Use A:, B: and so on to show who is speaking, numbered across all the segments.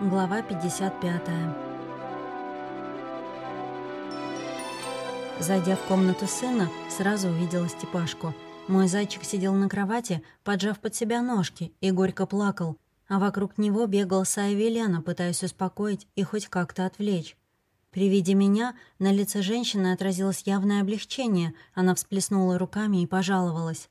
A: Глава 55 Зайдя в комнату сына, сразу увидела Степашку. Мой зайчик сидел на кровати, поджав под себя ножки, и горько плакал, а вокруг него бегала Сая Велена, пытаясь успокоить и хоть как-то отвлечь. При виде меня на лице женщины отразилось явное облегчение, она всплеснула руками и пожаловалась.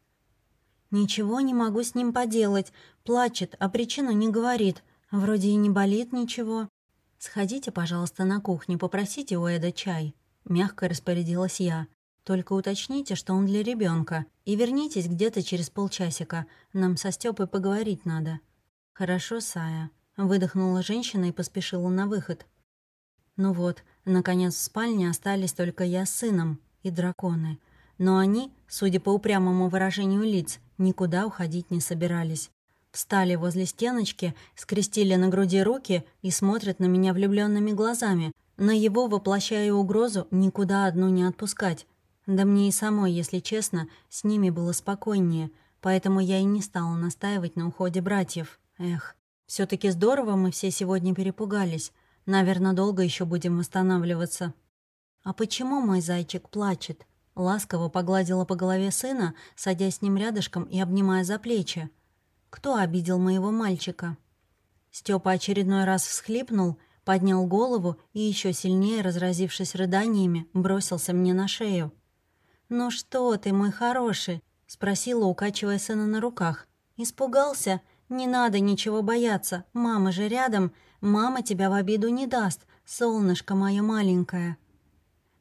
A: «Ничего не могу с ним поделать, плачет, а причину не говорит, вроде и не болит ничего. Сходите, пожалуйста, на кухню, попросите у Эда чай», — мягко распорядилась я. «Только уточните, что он для ребенка, и вернитесь где-то через полчасика, нам со Стёпой поговорить надо». «Хорошо, Сая», — выдохнула женщина и поспешила на выход. Ну вот, наконец в спальне остались только я с сыном и драконы. Но они, судя по упрямому выражению лиц, никуда уходить не собирались. Встали возле стеночки, скрестили на груди руки и смотрят на меня влюбленными глазами, на его воплощая угрозу никуда одну не отпускать. Да мне и самой, если честно, с ними было спокойнее, поэтому я и не стала настаивать на уходе братьев. Эх, все таки здорово мы все сегодня перепугались. Наверное, долго еще будем восстанавливаться. А почему мой зайчик плачет? Ласково погладила по голове сына, садясь с ним рядышком и обнимая за плечи. Кто обидел моего мальчика? Степа очередной раз всхлипнул, поднял голову и еще сильнее, разразившись рыданиями, бросился мне на шею. «Ну что ты, мой хороший?» — спросила, укачивая сына на руках. «Испугался? Не надо ничего бояться, мама же рядом, Мама тебя в обиду не даст, солнышко мое маленькое».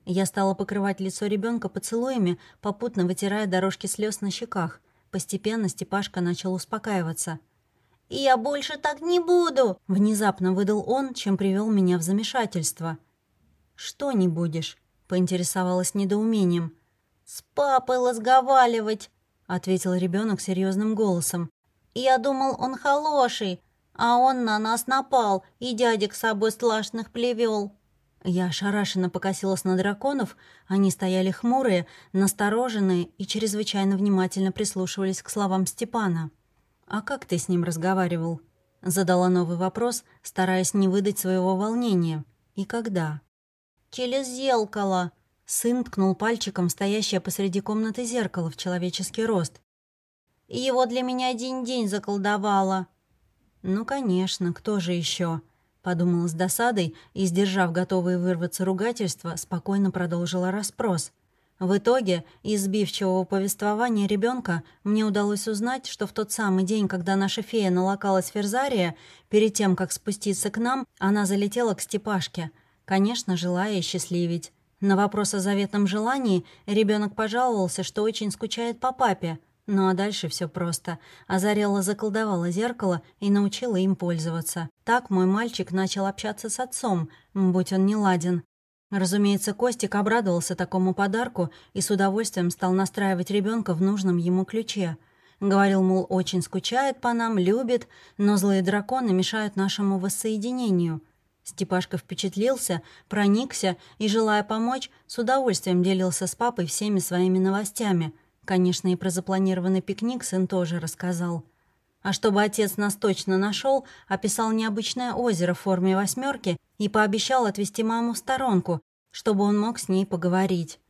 A: Я стала покрывать лицо ребенка поцелуями, попутно вытирая дорожки слез на щеках. Постепенно Степашка начал успокаиваться. «Я больше так не буду!» — внезапно выдал он, чем привел меня в замешательство. «Что не будешь?» — поинтересовалась недоумением. «С папой разговаривать!» — ответил ребенок серьезным голосом. «Я думал, он хороший, а он на нас напал и дядек с собой страшных плевел. Я ошарашенно покосилась на драконов, они стояли хмурые, настороженные и чрезвычайно внимательно прислушивались к словам Степана. «А как ты с ним разговаривал?» Задала новый вопрос, стараясь не выдать своего волнения. «И когда?» «Через зеркало!» Сын ткнул пальчиком стоящее посреди комнаты зеркало в человеческий рост. «Его для меня день-день заколдовало!» «Ну, конечно, кто же еще? Подумала с досадой и, сдержав готовые вырваться ругательства, спокойно продолжила расспрос. В итоге, из сбивчивого повествования ребенка мне удалось узнать, что в тот самый день, когда наша фея налокалась Ферзария, перед тем, как спуститься к нам, она залетела к Степашке, конечно, желая счастливить. На вопрос о заветном желании ребенок пожаловался, что очень скучает по папе, ну а дальше все просто. Азарела заколдовала зеркало и научила им пользоваться. Так мой мальчик начал общаться с отцом, будь он не ладен. Разумеется, Костик обрадовался такому подарку и с удовольствием стал настраивать ребенка в нужном ему ключе. Говорил, мол, очень скучает по нам, любит, но злые драконы мешают нашему воссоединению. Степашка впечатлился, проникся и, желая помочь, с удовольствием делился с папой всеми своими новостями — Конечно, и про запланированный пикник сын тоже рассказал. А чтобы отец нас точно нашел, описал необычное озеро в форме восьмерки и пообещал отвезти маму в сторонку, чтобы он мог с ней поговорить.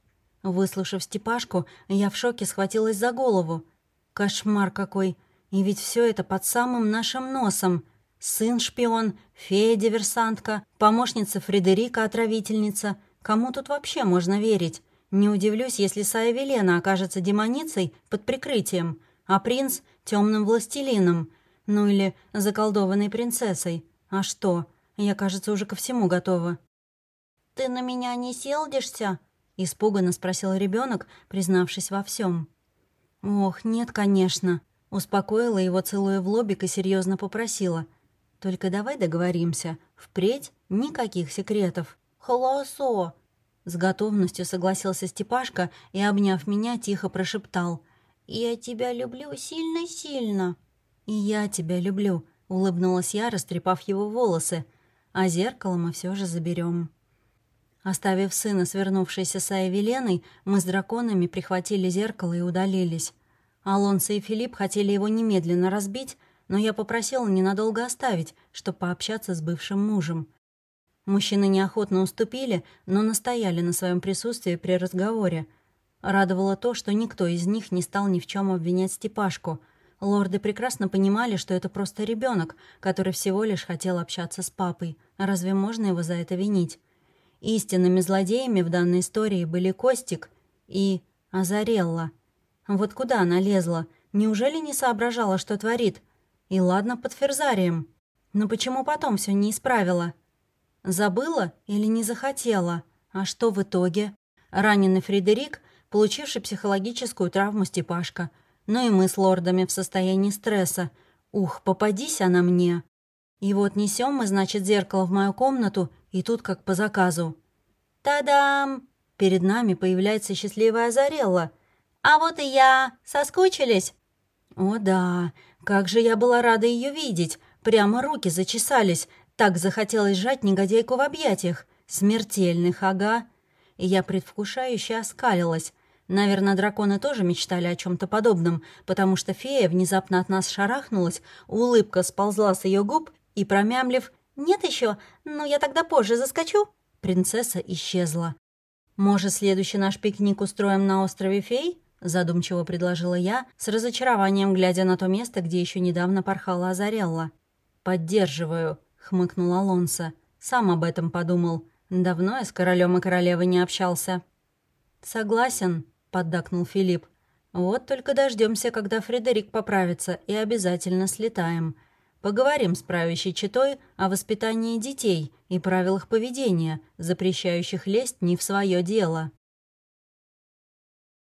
A: Выслушав Степашку, я в шоке схватилась за голову. Кошмар какой! И ведь все это под самым нашим носом. Сын шпион, фея-диверсантка, помощница Фредерика отравительница. Кому тут вообще можно верить? Не удивлюсь, если Сая Велена окажется демоницей под прикрытием, а принц — темным властелином, ну или заколдованной принцессой. А что? Я, кажется, уже ко всему готова. «Ты на меня не селдишься?» — испуганно спросил ребенок, признавшись во всем. «Ох, нет, конечно», — успокоила его, целуя в лобик и серьезно попросила. «Только давай договоримся. Впредь никаких секретов». «Холосо!» С готовностью согласился Степашка и, обняв меня, тихо прошептал. «Я тебя люблю сильно-сильно». «И я тебя люблю», — улыбнулась я, растрепав его волосы. «А зеркало мы все же заберем. Оставив сына, свернувшейся с Айвеленой, мы с драконами прихватили зеркало и удалились. Алонсо и Филипп хотели его немедленно разбить, но я попросила ненадолго оставить, чтобы пообщаться с бывшим мужем. Мужчины неохотно уступили, но настояли на своем присутствии при разговоре. Радовало то, что никто из них не стал ни в чем обвинять Степашку. Лорды прекрасно понимали, что это просто ребенок, который всего лишь хотел общаться с папой. Разве можно его за это винить? Истинными злодеями в данной истории были Костик и Азарелла. Вот куда она лезла? Неужели не соображала, что творит? И ладно под Ферзарием. Но почему потом все не исправила? Забыла или не захотела? А что в итоге? Раненый Фредерик, получивший психологическую травму Степашка. Ну и мы с лордами в состоянии стресса. Ух, попадись она мне. И вот несем мы, значит, зеркало в мою комнату, и тут как по заказу. Та-дам! Перед нами появляется счастливая Зарелла. А вот и я. Соскучились? О да, как же я была рада ее видеть. Прямо руки зачесались. Так захотелось сжать негодяйку в объятиях. Смертельных, ага. И я предвкушающе оскалилась. Наверное, драконы тоже мечтали о чем то подобном, потому что фея внезапно от нас шарахнулась, улыбка сползла с ее губ и, промямлив «Нет еще, но я тогда позже заскочу», принцесса исчезла. «Может, следующий наш пикник устроим на острове фей?» задумчиво предложила я, с разочарованием глядя на то место, где еще недавно порхала Азарелла. «Поддерживаю», — хмыкнул Алонсо. «Сам об этом подумал. Давно я с королем и королевой не общался». «Согласен», — поддакнул Филипп. «Вот только дождемся, когда Фредерик поправится, и обязательно слетаем. Поговорим с правящей четой о воспитании детей и правилах поведения, запрещающих лезть не в свое дело».